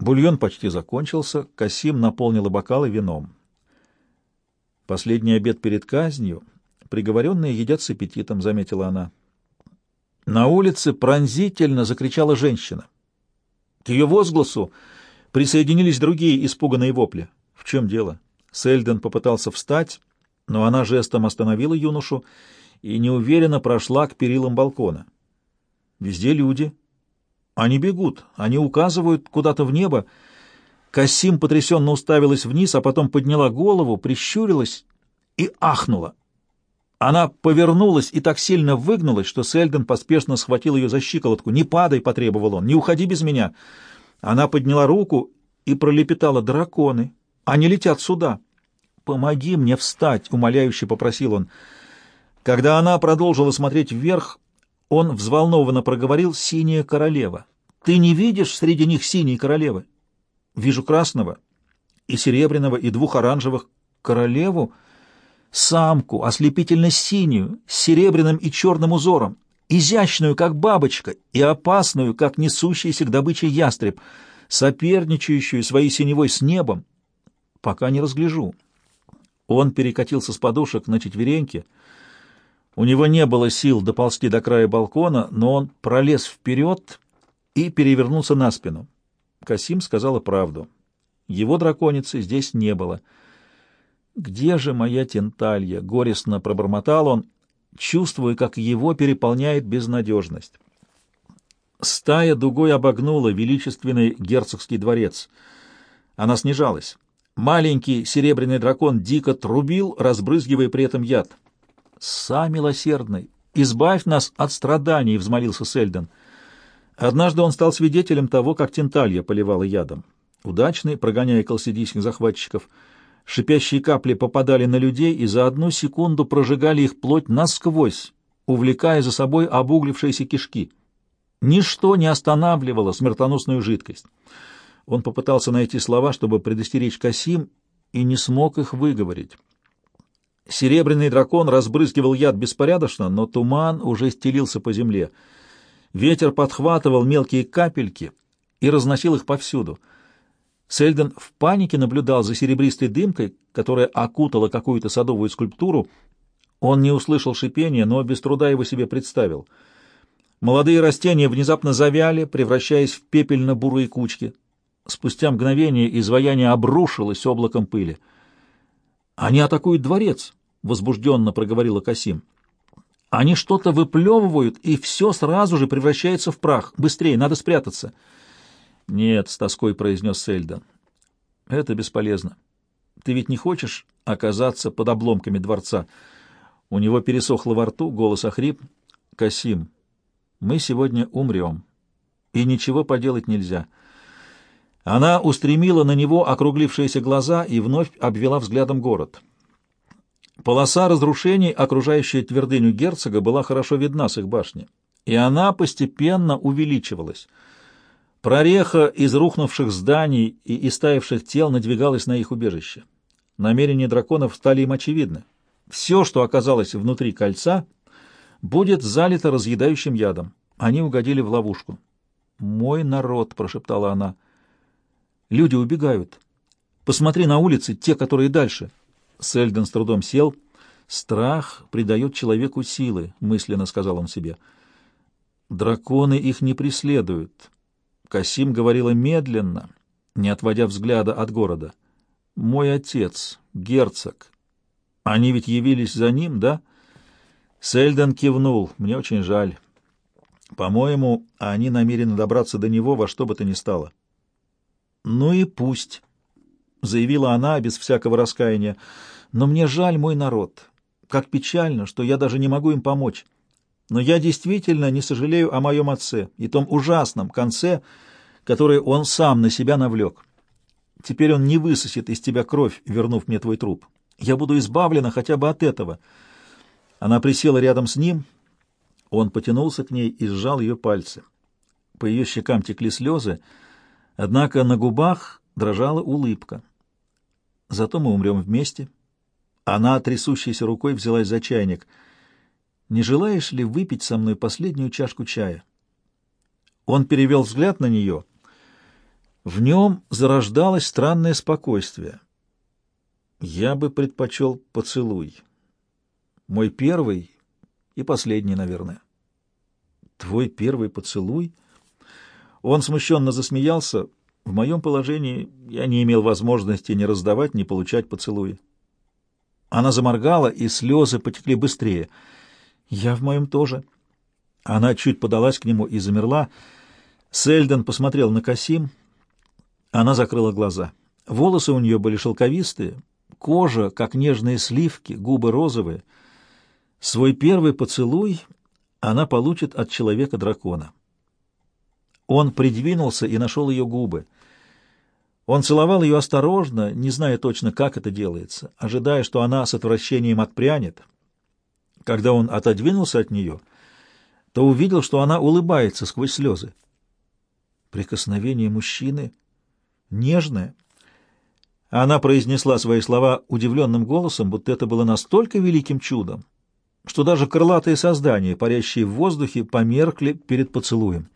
Бульон почти закончился, Касим наполнила бокалы вином. Последний обед перед казнью приговоренные едят с аппетитом, — заметила она. На улице пронзительно закричала женщина. К ее возгласу присоединились другие испуганные вопли. В чем дело? Сельден попытался встать, но она жестом остановила юношу и неуверенно прошла к перилам балкона. Везде люди. Они бегут, они указывают куда-то в небо. Касим потрясенно уставилась вниз, а потом подняла голову, прищурилась и ахнула. Она повернулась и так сильно выгнулась, что Сельден поспешно схватил ее за щиколотку. «Не падай!» — потребовал он. «Не уходи без меня!» Она подняла руку и пролепетала. «Драконы! Они летят сюда!» «Помоги мне встать!» — умоляюще попросил он. Когда она продолжила смотреть вверх, он взволнованно проговорил «Синяя королева». «Ты не видишь среди них синей королевы?» «Вижу красного и серебряного, и двух оранжевых. Королеву?» «Самку, ослепительно-синюю, с серебряным и черным узором, изящную, как бабочка, и опасную, как несущийся к добыче ястреб, соперничающую своей синевой с небом. Пока не разгляжу». Он перекатился с подушек на четвереньки — у него не было сил доползти до края балкона, но он пролез вперед и перевернулся на спину. Касим сказала правду. Его драконицы здесь не было. «Где же моя тенталья?» — горестно пробормотал он, чувствуя, как его переполняет безнадежность. Стая дугой обогнула величественный герцогский дворец. Она снижалась. Маленький серебряный дракон дико трубил, разбрызгивая при этом яд. «Сам милосердный, избавь нас от страданий!» — взмолился Сельден. Однажды он стал свидетелем того, как Тенталья поливала ядом. Удачный, прогоняя колсидийских захватчиков, шипящие капли попадали на людей и за одну секунду прожигали их плоть насквозь, увлекая за собой обуглившиеся кишки. Ничто не останавливало смертоносную жидкость. Он попытался найти слова, чтобы предостеречь Касим, и не смог их выговорить. Серебряный дракон разбрызгивал яд беспорядочно, но туман уже стелился по земле. Ветер подхватывал мелкие капельки и разносил их повсюду. Сельден в панике наблюдал за серебристой дымкой, которая окутала какую-то садовую скульптуру. Он не услышал шипения, но без труда его себе представил. Молодые растения внезапно завяли, превращаясь в пепельно-бурые кучки. Спустя мгновение изваяние обрушилось облаком пыли. «Они атакуют дворец!» — возбужденно проговорила Касим. «Они что-то выплевывают, и все сразу же превращается в прах. Быстрее, надо спрятаться». «Нет», — с тоской произнес Сельда. «Это бесполезно. Ты ведь не хочешь оказаться под обломками дворца?» У него пересохло во рту, голос охрип. «Касим, мы сегодня умрем, и ничего поделать нельзя». Она устремила на него округлившиеся глаза и вновь обвела взглядом город. Полоса разрушений, окружающая твердыню герцога, была хорошо видна с их башни, и она постепенно увеличивалась. Прореха из рухнувших зданий и истаивших тел надвигалась на их убежище. Намерения драконов стали им очевидны. Все, что оказалось внутри кольца, будет залито разъедающим ядом. Они угодили в ловушку. «Мой народ», — прошептала она, — «люди убегают. Посмотри на улицы, те, которые дальше». Сельден с трудом сел. «Страх придает человеку силы», — мысленно сказал он себе. «Драконы их не преследуют». Касим говорила медленно, не отводя взгляда от города. «Мой отец, герцог. Они ведь явились за ним, да?» Сельден кивнул. «Мне очень жаль. По-моему, они намерены добраться до него во что бы то ни стало». «Ну и пусть», — заявила она без всякого раскаяния. Но мне жаль мой народ. Как печально, что я даже не могу им помочь. Но я действительно не сожалею о моем отце и том ужасном конце, который он сам на себя навлек. Теперь он не высосет из тебя кровь, вернув мне твой труп. Я буду избавлена хотя бы от этого. Она присела рядом с ним. Он потянулся к ней и сжал ее пальцы. По ее щекам текли слезы, однако на губах дрожала улыбка. Зато мы умрем вместе, она трясущейся рукой взялась за чайник. «Не желаешь ли выпить со мной последнюю чашку чая?» Он перевел взгляд на нее. В нем зарождалось странное спокойствие. Я бы предпочел поцелуй. Мой первый и последний, наверное. Твой первый поцелуй? Он смущенно засмеялся. В моем положении я не имел возможности ни раздавать, ни получать поцелуи. Она заморгала, и слезы потекли быстрее. Я в моем тоже. Она чуть подалась к нему и замерла. Сельден посмотрел на Касим. Она закрыла глаза. Волосы у нее были шелковистые, кожа, как нежные сливки, губы розовые. Свой первый поцелуй она получит от человека-дракона. Он придвинулся и нашел ее губы. Он целовал ее осторожно, не зная точно, как это делается, ожидая, что она с отвращением отпрянет. Когда он отодвинулся от нее, то увидел, что она улыбается сквозь слезы. Прикосновение мужчины нежное. Она произнесла свои слова удивленным голосом, будто это было настолько великим чудом, что даже крылатые создания, парящие в воздухе, померкли перед поцелуем.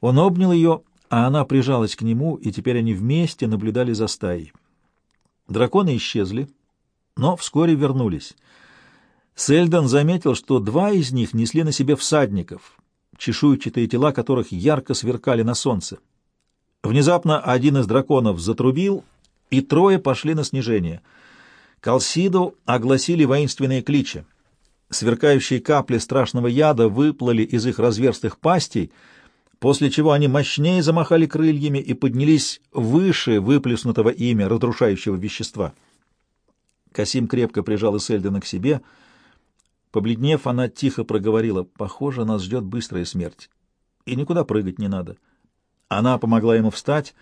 Он обнял ее, а она прижалась к нему, и теперь они вместе наблюдали за стаей. Драконы исчезли, но вскоре вернулись. Сельдон заметил, что два из них несли на себе всадников, чешуйчатые тела которых ярко сверкали на солнце. Внезапно один из драконов затрубил, и трое пошли на снижение. Калсиду огласили воинственные кличи. Сверкающие капли страшного яда выплыли из их разверстых пастей — после чего они мощнее замахали крыльями и поднялись выше выплеснутого ими разрушающего вещества. Касим крепко прижал Исельдена к себе. Побледнев, она тихо проговорила, «Похоже, нас ждет быстрая смерть, и никуда прыгать не надо». Она помогла ему встать,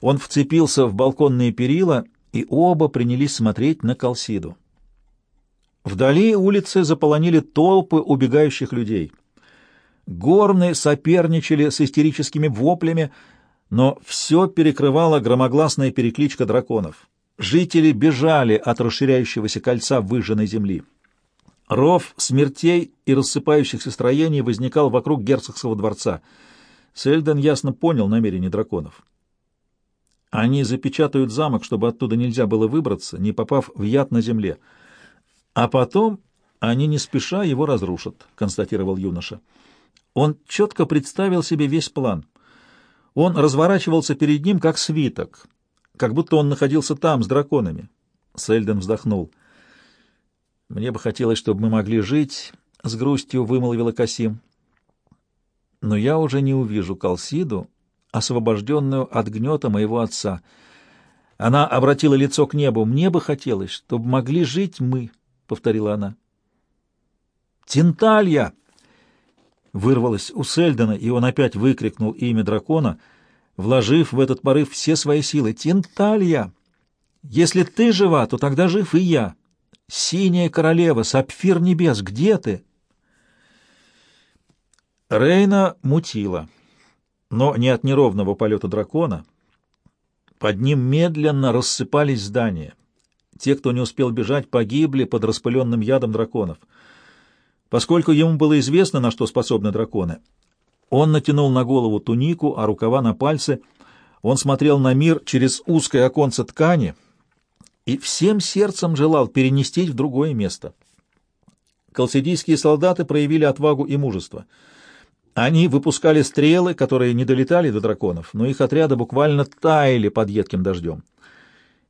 он вцепился в балконные перила, и оба принялись смотреть на Калсиду. Вдали улицы заполонили толпы убегающих людей — Горны соперничали с истерическими воплями, но все перекрывала громогласная перекличка драконов. Жители бежали от расширяющегося кольца выжженной земли. Ров смертей и рассыпающихся строений возникал вокруг герцогского дворца. Сельден ясно понял намерения драконов. Они запечатают замок, чтобы оттуда нельзя было выбраться, не попав в яд на земле. А потом они не спеша его разрушат, констатировал юноша. Он четко представил себе весь план. Он разворачивался перед ним, как свиток, как будто он находился там, с драконами. Сельден вздохнул. «Мне бы хотелось, чтобы мы могли жить», — с грустью вымолвила Касим. «Но я уже не увижу Калсиду, освобожденную от гнета моего отца. Она обратила лицо к небу. Мне бы хотелось, чтобы могли жить мы», — повторила она. «Тинталья!» Вырвалось у Сельдена, и он опять выкрикнул имя дракона, вложив в этот порыв все свои силы. «Тинталья! Если ты жива, то тогда жив и я! Синяя королева, сапфир небес, где ты?» Рейна мутила, но не от неровного полета дракона. Под ним медленно рассыпались здания. Те, кто не успел бежать, погибли под распыленным ядом драконов — Поскольку ему было известно, на что способны драконы, он натянул на голову тунику, а рукава на пальцы. Он смотрел на мир через узкое оконце ткани и всем сердцем желал перенестись в другое место. Колсидийские солдаты проявили отвагу и мужество. Они выпускали стрелы, которые не долетали до драконов, но их отряды буквально таяли под едким дождем.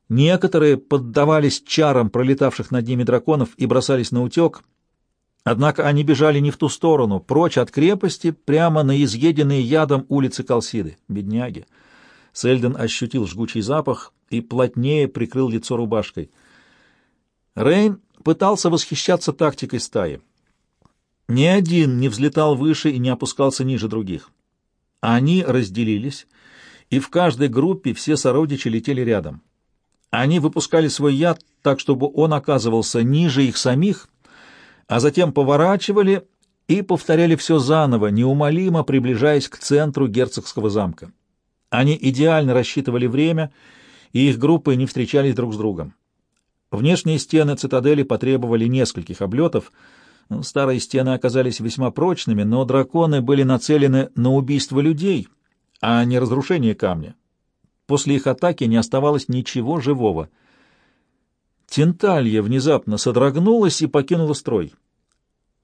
Некоторые поддавались чарам пролетавших над ними драконов и бросались на утек — Однако они бежали не в ту сторону, прочь от крепости, прямо на изъеденные ядом улицы Калсиды. Бедняги. Сельден ощутил жгучий запах и плотнее прикрыл лицо рубашкой. Рейн пытался восхищаться тактикой стаи. Ни один не взлетал выше и не опускался ниже других. Они разделились, и в каждой группе все сородичи летели рядом. Они выпускали свой яд так, чтобы он оказывался ниже их самих а затем поворачивали и повторяли все заново, неумолимо приближаясь к центру герцогского замка. Они идеально рассчитывали время, и их группы не встречались друг с другом. Внешние стены цитадели потребовали нескольких облетов. Старые стены оказались весьма прочными, но драконы были нацелены на убийство людей, а не разрушение камня. После их атаки не оставалось ничего живого. Тенталья внезапно содрогнулась и покинула строй.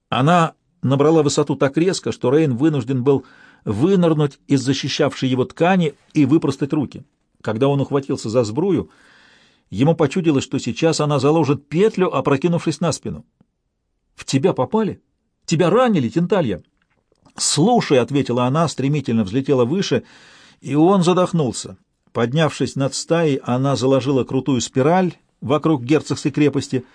Она набрала высоту так резко, что Рейн вынужден был вынырнуть из защищавшей его ткани и выпростать руки. Когда он ухватился за сбрую, ему почудилось, что сейчас она заложит петлю, опрокинувшись на спину. — В тебя попали? Тебя ранили, Тенталья? — Слушай, — ответила она, стремительно взлетела выше, и он задохнулся. Поднявшись над стаей, она заложила крутую спираль вокруг герцогской крепости.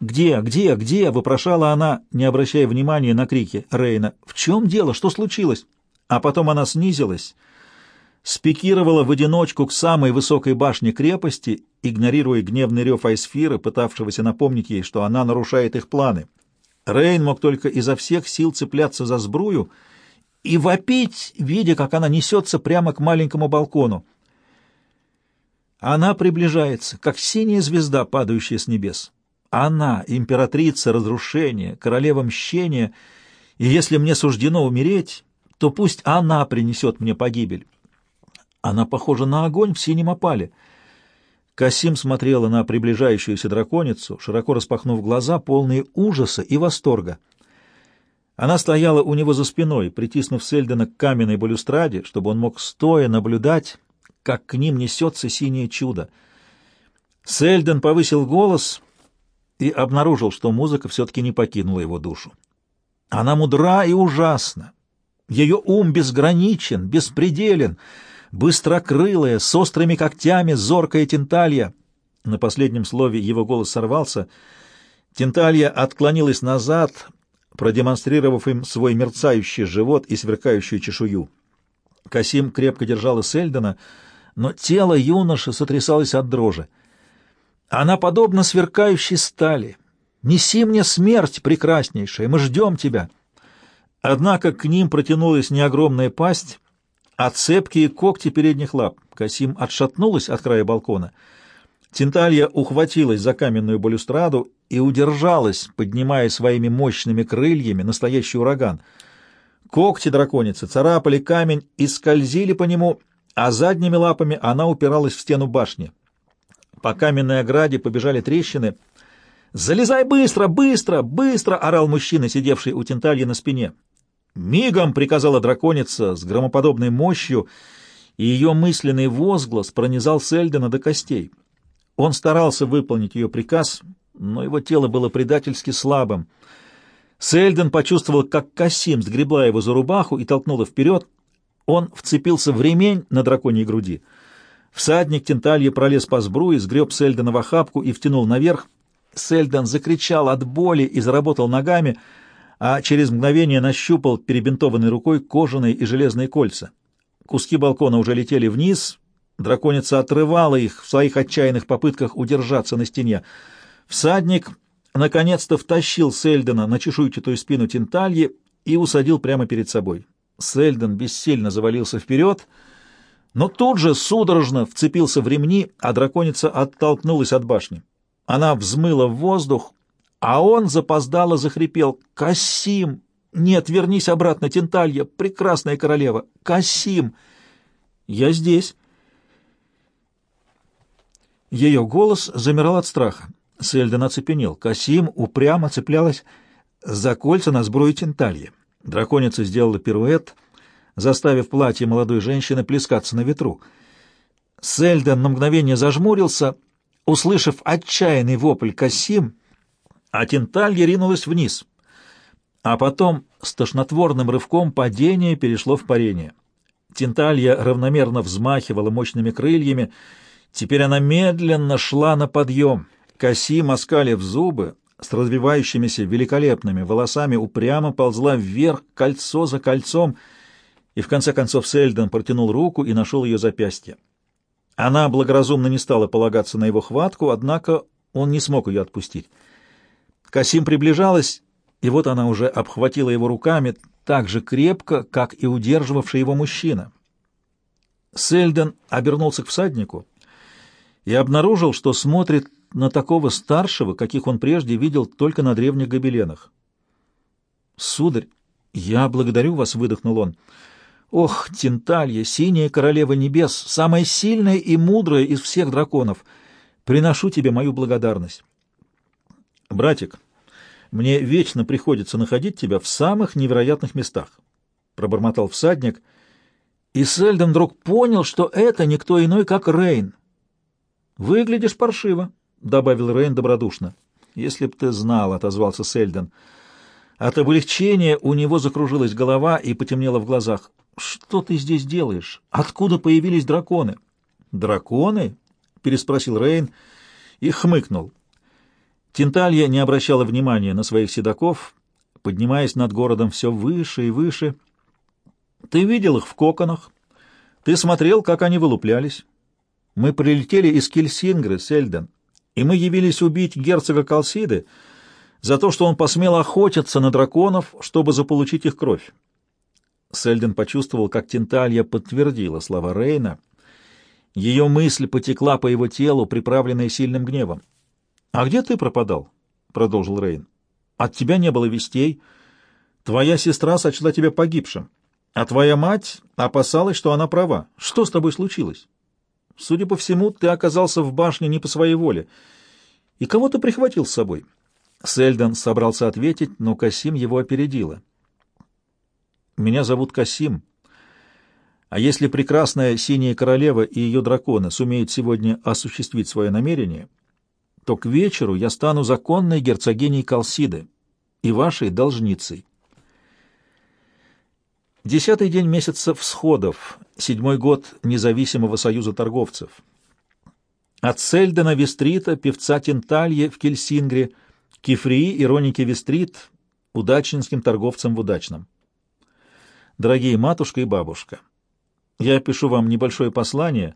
«Где, где, где?» — вопрошала она, не обращая внимания на крики Рейна. «В чем дело? Что случилось?» А потом она снизилась, спикировала в одиночку к самой высокой башне крепости, игнорируя гневный рев Айсфира, пытавшегося напомнить ей, что она нарушает их планы. Рейн мог только изо всех сил цепляться за сбрую и вопить, видя, как она несется прямо к маленькому балкону. Она приближается, как синяя звезда, падающая с небес. Она — императрица разрушения, королева мщения, и если мне суждено умереть, то пусть она принесет мне погибель. Она похожа на огонь в синем опале. Касим смотрела на приближающуюся драконицу, широко распахнув глаза, полные ужаса и восторга. Она стояла у него за спиной, притиснув Сельдена к каменной балюстраде, чтобы он мог стоя наблюдать как к ним несется синее чудо. Сельден повысил голос и обнаружил, что музыка все-таки не покинула его душу. Она мудра и ужасна. Ее ум безграничен, беспределен, быстрокрылая, с острыми когтями, зоркая тенталья. На последнем слове его голос сорвался. Тенталья отклонилась назад, продемонстрировав им свой мерцающий живот и сверкающую чешую. Касим крепко держала Сельдена, но тело юноши сотрясалось от дрожи. Она подобна сверкающей стали. «Неси мне смерть, прекраснейшая, мы ждем тебя!» Однако к ним протянулась не огромная пасть, а цепкие когти передних лап. Касим отшатнулась от края балкона. Тинталья ухватилась за каменную балюстраду и удержалась, поднимая своими мощными крыльями настоящий ураган. Когти драконицы царапали камень и скользили по нему, а задними лапами она упиралась в стену башни. По каменной ограде побежали трещины. «Залезай быстро, быстро, быстро!» — орал мужчина, сидевший у Тентальи на спине. «Мигом!» — приказала драконица с громоподобной мощью, и ее мысленный возглас пронизал Сельдена до костей. Он старался выполнить ее приказ, но его тело было предательски слабым. Сельден почувствовал, как Касим сгребла его за рубаху и толкнула вперед — он вцепился в ремень на драконьей груди. Всадник Тенталья пролез по сбруе, сгреб Сельдена в охапку и втянул наверх. Сельден закричал от боли и заработал ногами, а через мгновение нащупал перебинтованной рукой кожаные и железные кольца. Куски балкона уже летели вниз, драконица отрывала их в своих отчаянных попытках удержаться на стене. Всадник наконец-то втащил Сельдена на чешуйчатую спину Тентальи и усадил прямо перед собой. Сельден бессильно завалился вперед, но тут же судорожно вцепился в ремни, а драконица оттолкнулась от башни. Она взмыла в воздух, а он запоздало захрипел. «Касим! Нет, вернись обратно, Тенталья, прекрасная королева! Касим! Я здесь!» Ее голос замирал от страха. Сельден оцепенел. Касим упрямо цеплялась за кольца на сбрую Тенталья. Драконица сделала пируэт, заставив платье молодой женщины плескаться на ветру. Сельден на мгновение зажмурился, услышав отчаянный вопль Касим, а Тенталья ринулась вниз. А потом с тошнотворным рывком падение перешло в парение. Тенталья равномерно взмахивала мощными крыльями. Теперь она медленно шла на подъем. Касим, оскалив зубы, с развивающимися великолепными волосами упрямо ползла вверх кольцо за кольцом, и в конце концов Сельден протянул руку и нашел ее запястье. Она благоразумно не стала полагаться на его хватку, однако он не смог ее отпустить. Касим приближалась, и вот она уже обхватила его руками так же крепко, как и удерживавший его мужчина. Сельден обернулся к всаднику и обнаружил, что смотрит на такого старшего, каких он прежде видел только на древних гобеленах. «Сударь, я благодарю вас», — выдохнул он. Ох, Тинталья, синяя королева небес, самая сильная и мудрая из всех драконов, приношу тебе мою благодарность. Братик, мне вечно приходится находить тебя в самых невероятных местах, — пробормотал всадник, и Сельдон вдруг понял, что это никто иной, как Рейн. — Выглядишь паршиво, — добавил Рейн добродушно. — Если б ты знал, — отозвался Сельдон. От облегчения у него закружилась голова и потемнело в глазах. — Что ты здесь делаешь? Откуда появились драконы? — Драконы? — переспросил Рейн и хмыкнул. Тинталья не обращала внимания на своих седаков, поднимаясь над городом все выше и выше. Ты видел их в коконах, ты смотрел, как они вылуплялись. Мы прилетели из Кельсингры, Сельден, и мы явились убить герцога Калсиды за то, что он посмел охотиться на драконов, чтобы заполучить их кровь. Сельден почувствовал, как Тинталья подтвердила слова Рейна. Ее мысль потекла по его телу, приправленная сильным гневом. «А где ты пропадал?» — продолжил Рейн. «От тебя не было вестей. Твоя сестра сочла тебя погибшим, а твоя мать опасалась, что она права. Что с тобой случилось? Судя по всему, ты оказался в башне не по своей воле. И кого ты прихватил с собой?» Сельдон собрался ответить, но Касим его опередила. «Меня зовут Касим. А если прекрасная синяя королева и ее драконы сумеют сегодня осуществить свое намерение...» то к вечеру я стану законной герцогиней Калсиды и вашей должницей. Десятый день месяца всходов, седьмой год независимого союза торговцев. От Сельдена Вестрита, певца Тенталье в Кельсингре, Кефрии и Роники Вестрит, удачнинским торговцам в Удачном. Дорогие матушка и бабушка, я пишу вам небольшое послание,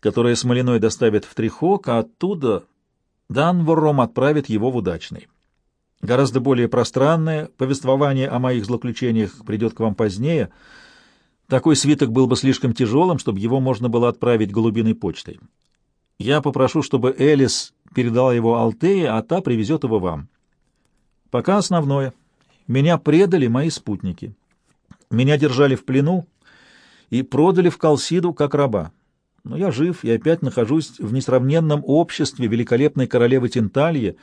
которое Смолиной доставит в Трихок, а оттуда Данвором отправит его в удачный. Гораздо более пространное повествование о моих злоключениях придет к вам позднее. Такой свиток был бы слишком тяжелым, чтобы его можно было отправить голубиной почтой. Я попрошу, чтобы Элис передала его Алтее, а та привезет его вам. Пока основное. Меня предали мои спутники. Меня держали в плену и продали в Калсиду как раба. Но я жив и опять нахожусь в несравненном обществе великолепной королевы Тинтальи,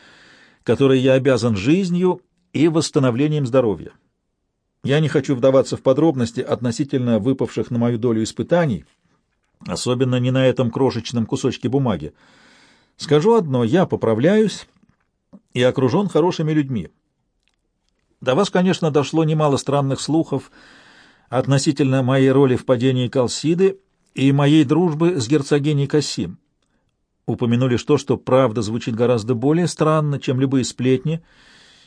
которой я обязан жизнью и восстановлением здоровья. Я не хочу вдаваться в подробности относительно выпавших на мою долю испытаний, особенно не на этом крошечном кусочке бумаги. Скажу одно, я поправляюсь и окружен хорошими людьми. До вас, конечно, дошло немало странных слухов относительно моей роли в падении Калсиды и моей дружбы с герцогиней Кассим. Упомянули что, что правда звучит гораздо более странно, чем любые сплетни,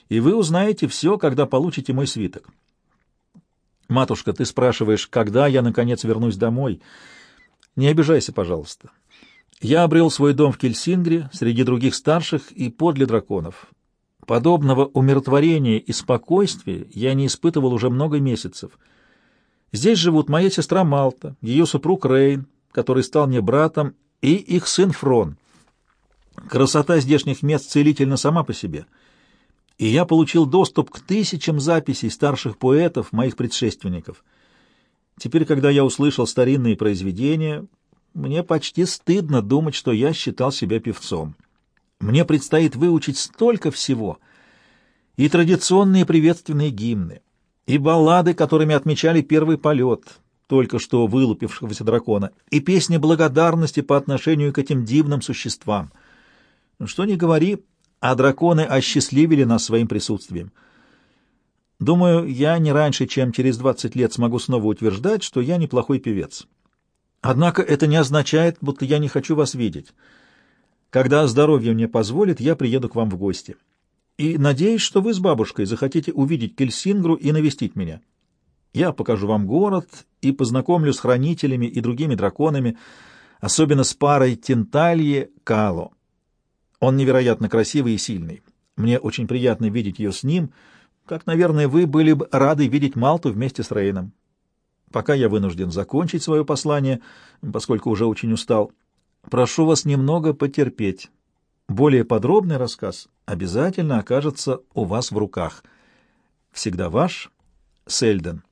и вы узнаете все, когда получите мой свиток. Матушка, ты спрашиваешь, когда я, наконец, вернусь домой? Не обижайся, пожалуйста. Я обрел свой дом в Кельсингре среди других старших и подле драконов. Подобного умиротворения и спокойствия я не испытывал уже много месяцев — Здесь живут моя сестра Малта, ее супруг Рейн, который стал мне братом, и их сын Фрон. Красота здешних мест целительна сама по себе, и я получил доступ к тысячам записей старших поэтов, моих предшественников. Теперь, когда я услышал старинные произведения, мне почти стыдно думать, что я считал себя певцом. Мне предстоит выучить столько всего, и традиционные приветственные гимны, и баллады, которыми отмечали первый полет только что вылупившегося дракона, и песни благодарности по отношению к этим дивным существам. Что ни говори, а драконы осчастливили нас своим присутствием. Думаю, я не раньше, чем через двадцать лет смогу снова утверждать, что я неплохой певец. Однако это не означает, будто я не хочу вас видеть. Когда здоровье мне позволит, я приеду к вам в гости и надеюсь, что вы с бабушкой захотите увидеть Кельсингру и навестить меня. Я покажу вам город и познакомлю с хранителями и другими драконами, особенно с парой Тенталье Кало. Он невероятно красивый и сильный. Мне очень приятно видеть ее с ним, как, наверное, вы были бы рады видеть Малту вместе с Рейном. Пока я вынужден закончить свое послание, поскольку уже очень устал. Прошу вас немного потерпеть». Более подробный рассказ обязательно окажется у вас в руках. Всегда ваш Сельден.